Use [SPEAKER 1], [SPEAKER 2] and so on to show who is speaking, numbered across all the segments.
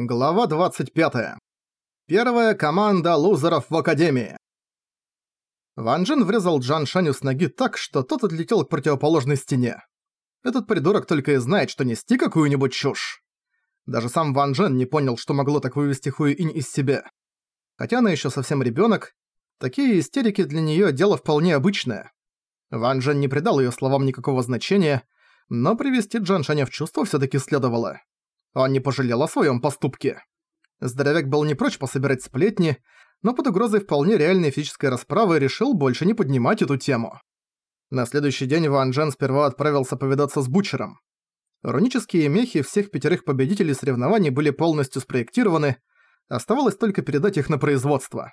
[SPEAKER 1] Глава 25. Первая команда лузеров в Академии. Ван Джен врезал Джан Шаню с ноги так, что тот отлетел к противоположной стене. Этот придурок только и знает, что нести какую-нибудь чушь. Даже сам Ван Джен не понял, что могло так вывести Хуи-Инь из себя. Хотя она еще совсем ребенок, такие истерики для нее дело вполне обычное. Ван Джен не придал ее словам никакого значения, но привести Джан Шаня в чувство все таки следовало. Он не пожалел о своем поступке. Здоровяк был не прочь пособирать сплетни, но под угрозой вполне реальной физической расправы решил больше не поднимать эту тему. На следующий день Ван Джен сперва отправился повидаться с Бучером. Рунические мехи всех пятерых победителей соревнований были полностью спроектированы, оставалось только передать их на производство.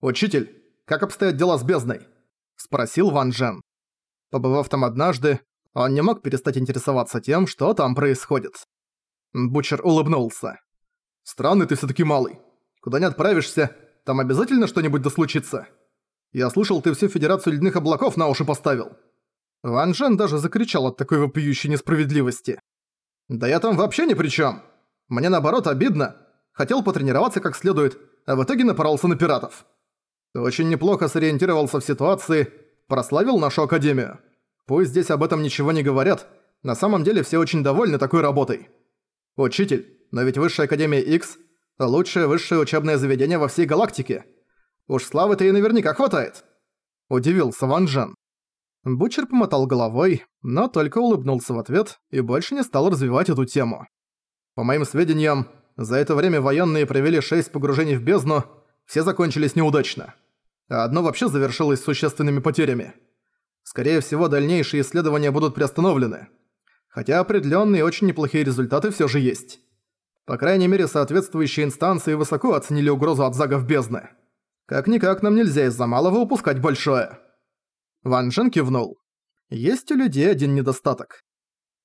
[SPEAKER 1] «Учитель, как обстоят дела с бездной?» – спросил Ван Джен. Побывав там однажды, он не мог перестать интересоваться тем, что там происходит. Бучер улыбнулся. «Странный ты всё-таки малый. Куда не отправишься, там обязательно что-нибудь да случится. Я слышал, ты всю Федерацию Ледяных Облаков на уши поставил». Ван Джен даже закричал от такой вопиющей несправедливости. «Да я там вообще ни при чём. Мне наоборот обидно. Хотел потренироваться как следует, а в итоге напоролся на пиратов. Ты очень неплохо сориентировался в ситуации, прославил нашу Академию. Пусть здесь об этом ничего не говорят, на самом деле все очень довольны такой работой. «Учитель, но ведь Высшая Академия X – лучшее высшее учебное заведение во всей галактике. Уж славы-то и наверняка хватает!» Удивился Ван Джен. Бучер помотал головой, но только улыбнулся в ответ и больше не стал развивать эту тему. По моим сведениям, за это время военные провели шесть погружений в бездну, все закончились неудачно. А одно вообще завершилось существенными потерями. Скорее всего, дальнейшие исследования будут приостановлены хотя определенные очень неплохие результаты все же есть. По крайней мере, соответствующие инстанции высоко оценили угрозу от загов бездны. Как-никак нам нельзя из-за малого упускать большое. Ван Джен кивнул. Есть у людей один недостаток.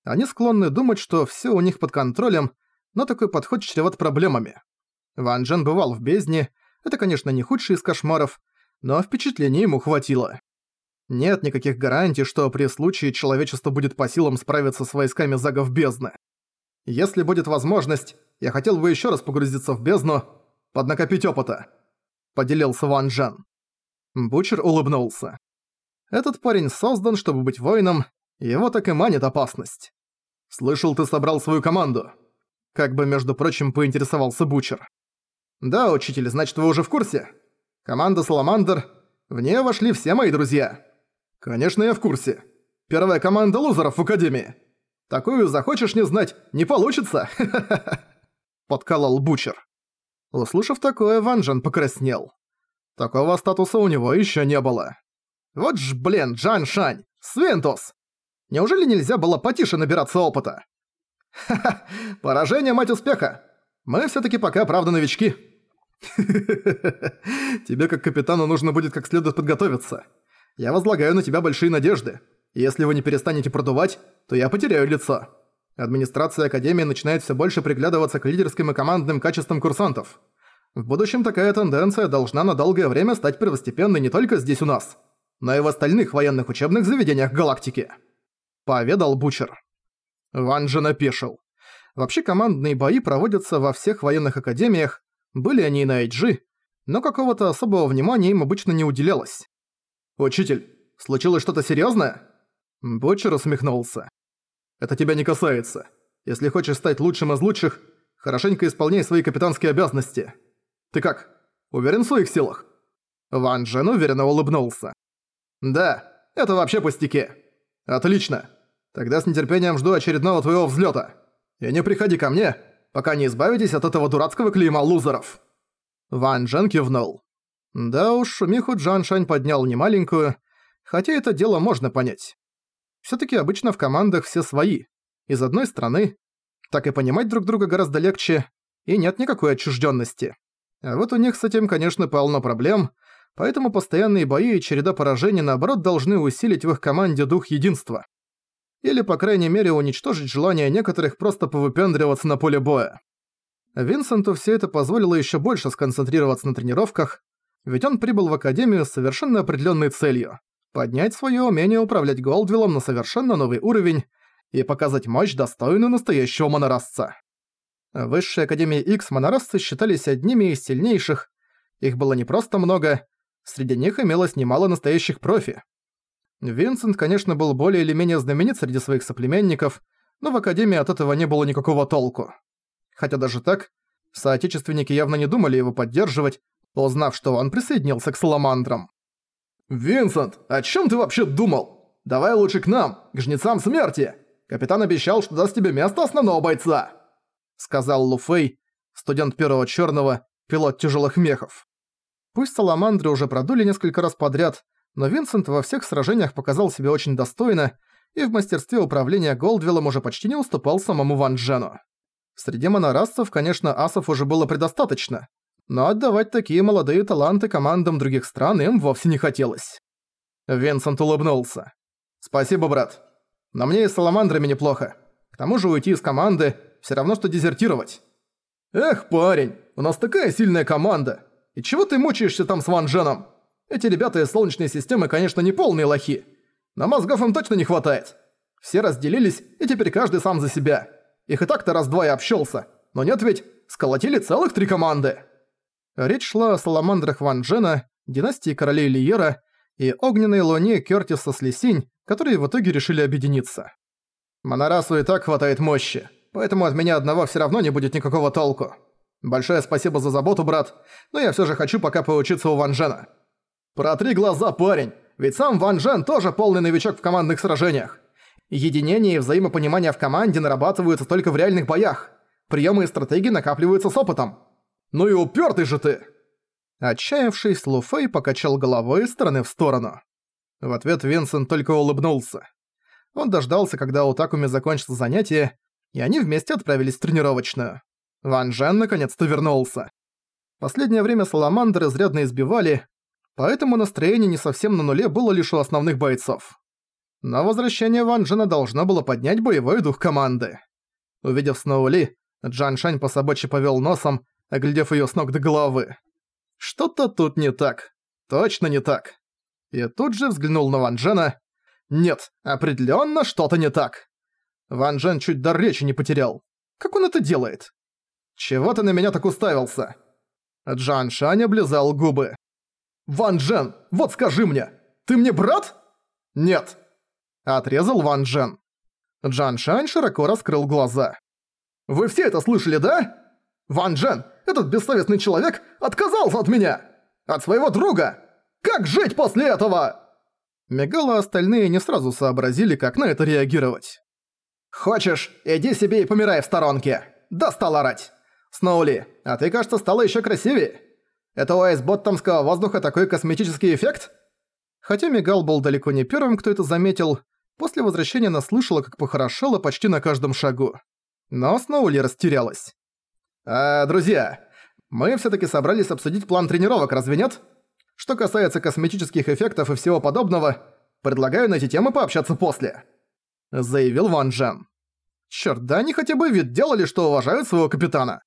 [SPEAKER 1] Они склонны думать, что все у них под контролем, но такой подход чреват проблемами. Ван Джен бывал в бездне, это, конечно, не худший из кошмаров, но впечатлений ему хватило. Нет никаких гарантий, что при случае человечество будет по силам справиться с войсками загов бездны. Если будет возможность, я хотел бы еще раз погрузиться в бездну, поднакопить опыта», — поделился Ван Джен. Бучер улыбнулся. «Этот парень создан, чтобы быть воином, его так и манит опасность. Слышал, ты собрал свою команду?» Как бы, между прочим, поинтересовался Бучер. «Да, учитель, значит, вы уже в курсе? Команда Саламандр, в нее вошли все мои друзья». «Конечно, я в курсе. Первая команда лузеров в Академии. Такую захочешь не знать, не получится!» Подкалал Бучер. Услышав такое, Ван Джен покраснел. Такого статуса у него еще не было. Вот ж, блин, Джан Шань, Свинтус! Неужели нельзя было потише набираться опыта? Ха-ха, поражение, мать успеха! Мы все таки пока, правда, новички. Тебе как капитану нужно будет как следует подготовиться. Я возлагаю на тебя большие надежды. Если вы не перестанете продувать, то я потеряю лицо. Администрация Академии начинает все больше приглядываться к лидерским и командным качествам курсантов. В будущем такая тенденция должна на долгое время стать первостепенной не только здесь у нас, но и в остальных военных учебных заведениях галактики. Поведал Бучер. Ван же напешил. Вообще командные бои проводятся во всех военных академиях, были они и на IG, но какого-то особого внимания им обычно не уделялось. «Учитель, случилось что-то серьёзное?» Бочер усмехнулся. «Это тебя не касается. Если хочешь стать лучшим из лучших, хорошенько исполняй свои капитанские обязанности. Ты как, уверен в своих силах?» Ван Джен уверенно улыбнулся. «Да, это вообще пустяки. Отлично. Тогда с нетерпением жду очередного твоего взлёта. И не приходи ко мне, пока не избавитесь от этого дурацкого клейма лузеров». Ван Джен кивнул. Да уж, шумиху Джан Шань поднял немаленькую, хотя это дело можно понять. Всё-таки обычно в командах все свои. Из одной страны. Так и понимать друг друга гораздо легче, и нет никакой отчужденности. А вот у них с этим, конечно, полно проблем, поэтому постоянные бои и череда поражений, наоборот, должны усилить в их команде дух единства. Или, по крайней мере, уничтожить желание некоторых просто повыпендриваться на поле боя. Винсенту все это позволило еще больше сконцентрироваться на тренировках, ведь он прибыл в Академию с совершенно определенной целью – поднять свое умение управлять Голдвиллом на совершенно новый уровень и показать мощь, достойную настоящего монорасца. В Высшей Академии X монорасцы считались одними из сильнейших. Их было не просто много, среди них имелось немало настоящих профи. Винсент, конечно, был более или менее знаменит среди своих соплеменников, но в Академии от этого не было никакого толку. Хотя даже так, соотечественники явно не думали его поддерживать, узнав, что он присоединился к Саламандрам. «Винсент, о чем ты вообще думал? Давай лучше к нам, к Жнецам Смерти! Капитан обещал, что даст тебе место основного бойца!» Сказал Луфей, студент первого черного, пилот тяжелых мехов. Пусть Саламандры уже продули несколько раз подряд, но Винсент во всех сражениях показал себя очень достойно и в мастерстве управления Голдвиллом уже почти не уступал самому Ван Джену. Среди монорасцев, конечно, асов уже было предостаточно, но отдавать такие молодые таланты командам других стран им вовсе не хотелось. Винсент улыбнулся. «Спасибо, брат. Но мне и с саламандрами неплохо. К тому же уйти из команды – все равно, что дезертировать». «Эх, парень, у нас такая сильная команда. И чего ты мучаешься там с Ван Дженом? Эти ребята из Солнечной системы, конечно, не полные лохи. Но мозгов им точно не хватает. Все разделились, и теперь каждый сам за себя. Их и так-то раз-два и общался. Но нет ведь, сколотили целых три команды». Речь шла о саламандрах Ван Джена, династии королей Лиера и огненной луне Кёртиса с Лисинь, которые в итоге решили объединиться. Монорасу и так хватает мощи, поэтому от меня одного все равно не будет никакого толку. Большое спасибо за заботу, брат, но я все же хочу пока поучиться у Ван Джена. Протри глаза, парень, ведь сам Ван Джен тоже полный новичок в командных сражениях. Единение и взаимопонимание в команде нарабатываются только в реальных боях. Приемы и стратегии накапливаются с опытом. «Ну и упертый же ты!» Отчаявшись, Луфей покачал головой из стороны в сторону. В ответ Винсент только улыбнулся. Он дождался, когда у Такуми закончится занятие, и они вместе отправились в тренировочную. Ван Джен наконец-то вернулся. Последнее время Саламандры изрядно избивали, поэтому настроение не совсем на нуле было лишь у основных бойцов. Но возвращение Ван Джена должно было поднять боевой дух команды. Увидев Сноули, Джан Шань по собачьи повел носом, оглядев её с ног до головы. Что-то тут не так. Точно не так. И тут же взглянул на Ван Джена. Нет, определённо что-то не так. Ван Джен чуть дар речи не потерял. Как он это делает? Чего ты на меня так уставился? Джан Шань облизал губы. «Ван Джен, вот скажи мне, ты мне брат?» «Нет», — отрезал Ван Джен. Джан Шань широко раскрыл глаза. «Вы все это слышали, да? Ван Джен, этот бессовестный человек отказался от меня! От своего друга! Как жить после этого?» Мегала остальные не сразу сообразили, как на это реагировать. «Хочешь, иди себе и помирай в сторонке! Достал орать! Сноули, а ты, кажется, стала еще красивее! Это у айсботтомского воздуха такой косметический эффект?» Хотя Мегал был далеко не первым, кто это заметил, после возвращения наслышала, как похорошела почти на каждом шагу. Но Сноули растерялась. «А, друзья, мы всё-таки собрались обсудить план тренировок, разве нет? Что касается косметических эффектов и всего подобного, предлагаю на эти темы пообщаться после», — заявил Ван Джен. «Чёрт, да они хотя бы вид делали, что уважают своего капитана».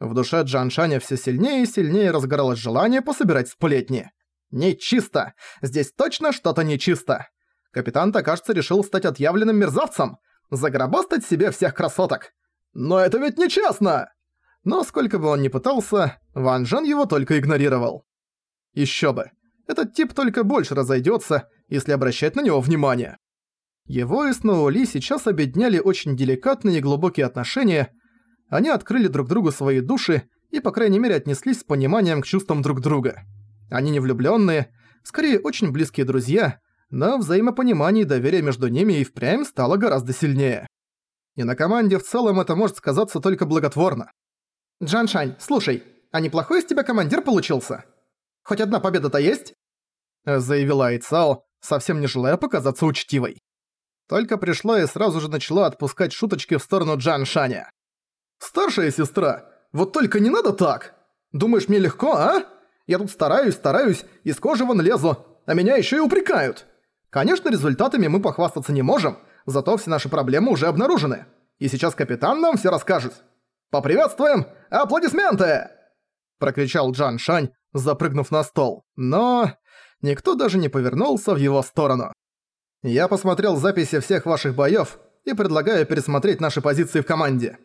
[SPEAKER 1] В душе Джан Шаня всё сильнее и сильнее разгоралось желание пособирать сплетни. «Нечисто! Здесь точно что-то нечисто!» Капитан-то, кажется, решил стать отъявленным мерзавцем, загробастать себе всех красоток. «Но это ведь нечестно!» Но сколько бы он ни пытался, Ван Жен его только игнорировал. Ещё бы, этот тип только больше разойдётся, если обращать на него внимание. Его и Сноули сейчас объединяли очень деликатные и глубокие отношения, они открыли друг другу свои души и, по крайней мере, отнеслись с пониманием к чувствам друг друга. Они не влюблённые, скорее очень близкие друзья, но взаимопонимание и доверие между ними и впрямь стало гораздо сильнее. И на команде в целом это может сказаться только благотворно. «Джаншань, слушай, а неплохой из тебя командир получился? Хоть одна победа-то есть?» Заявила Айцао, совсем не желая показаться учтивой. Только пришла и сразу же начала отпускать шуточки в сторону Джаншаня. «Старшая сестра, вот только не надо так! Думаешь, мне легко, а? Я тут стараюсь, стараюсь, из кожи вон лезу, а меня еще и упрекают. Конечно, результатами мы похвастаться не можем, зато все наши проблемы уже обнаружены. И сейчас капитан нам все расскажет. «Поприветствуем! Аплодисменты!» Прокричал Джан Шань, запрыгнув на стол. Но никто даже не повернулся в его сторону. «Я посмотрел записи всех ваших боёв и предлагаю пересмотреть наши позиции в команде.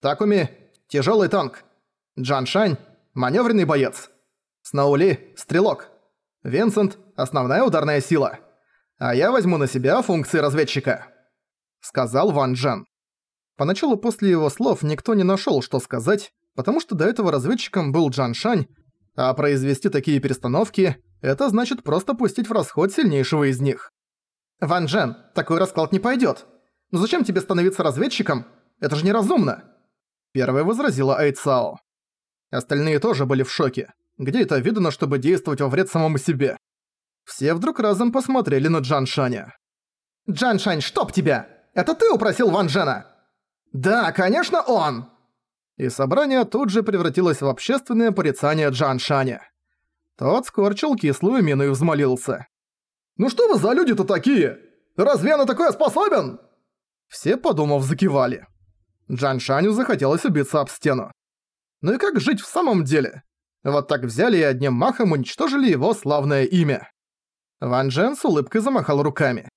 [SPEAKER 1] Такуми, – тяжелый танк. Джан Шань – маневренный боец. Сноули – стрелок. Винсент – основная ударная сила. А я возьму на себя функции разведчика», – сказал Ван Джен. Поначалу после его слов никто не нашёл, что сказать, потому что до этого разведчиком был Джан Шань, а произвести такие перестановки – это значит просто пустить в расход сильнейшего из них. «Ван Джен, такой расклад не пойдёт. Но зачем тебе становиться разведчиком? Это же неразумно!» Первой возразила Айцао. Остальные тоже были в шоке. Где это видно, чтобы действовать во вред самому себе? Все вдруг разом посмотрели на Джан Шаня. «Джан Шань, чтоб тебя! Это ты упросил Ван Джена?» «Да, конечно, он!» И собрание тут же превратилось в общественное порицание Джан Шаня. Тот скорчил кислую мину и взмолился. «Ну что вы за люди-то такие? Разве на такое способен?» Все, подумав, закивали. Джан Шаню захотелось убиться об стену. Ну и как жить в самом деле? Вот так взяли и одним махом уничтожили его славное имя. Ван Джен с улыбкой замахал руками.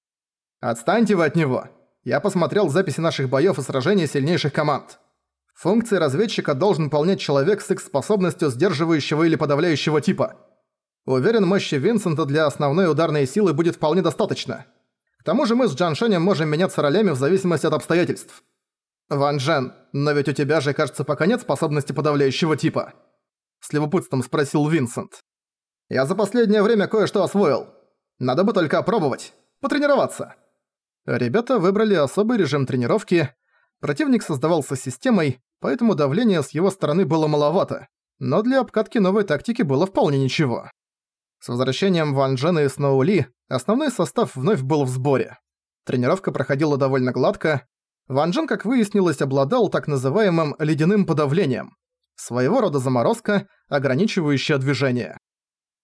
[SPEAKER 1] «Отстаньте вы от него. Я посмотрел записи наших боёв и сражений сильнейших команд. Функции разведчика должен выполнять человек с их способностью сдерживающего или подавляющего типа. Уверен, мощи Винсента для основной ударной силы будет вполне достаточно. К тому же мы с Джан Шенем можем меняться ролями в зависимости от обстоятельств. Ван Джен, но ведь у тебя же, кажется, пока нет способности подавляющего типа. С любопытством спросил Винсент. Я за последнее время кое-что освоил. Надо бы только опробовать, потренироваться. Ребята выбрали особый режим тренировки. Противник создавался системой, поэтому давление с его стороны было маловато, но для обкатки новой тактики было вполне ничего. С возвращением Ван Джена и Сноу Ли основной состав вновь был в сборе. Тренировка проходила довольно гладко. Ван Джен, как выяснилось, обладал так называемым «ледяным подавлением» – своего рода заморозка, ограничивающая движение.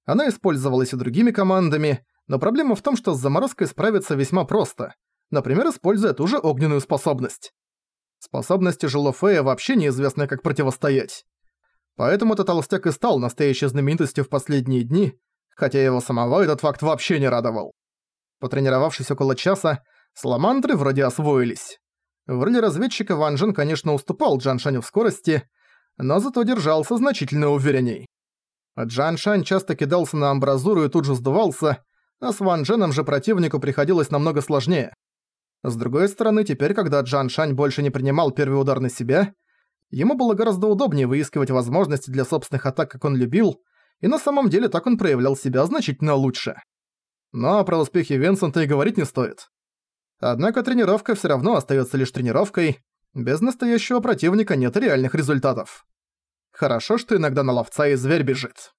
[SPEAKER 1] Она использовалась и другими командами, но проблема в том, что с заморозкой справиться весьма просто – например, используя ту же огненную способность. Способности Жилофея вообще неизвестно, как противостоять. Поэтому этот толстяк и стал настоящей знаменитостью в последние дни, хотя его самого этот факт вообще не радовал. Потренировавшись около часа, саламандры вроде освоились. В роли разведчика Ван Джен, конечно, уступал Джан Шаню в скорости, но зато держался значительно уверенней. Джан Шань часто кидался на амбразуру и тут же сдувался, а с Ван Дженом же противнику приходилось намного сложнее. С другой стороны, теперь, когда Джан Шань больше не принимал первый удар на себя, ему было гораздо удобнее выискивать возможности для собственных атак, как он любил, и на самом деле так он проявлял себя значительно лучше. Но про успехи Винсента и говорить не стоит. Однако тренировка всё равно остаётся лишь тренировкой, без настоящего противника нет реальных результатов. Хорошо, что иногда на ловца и зверь бежит.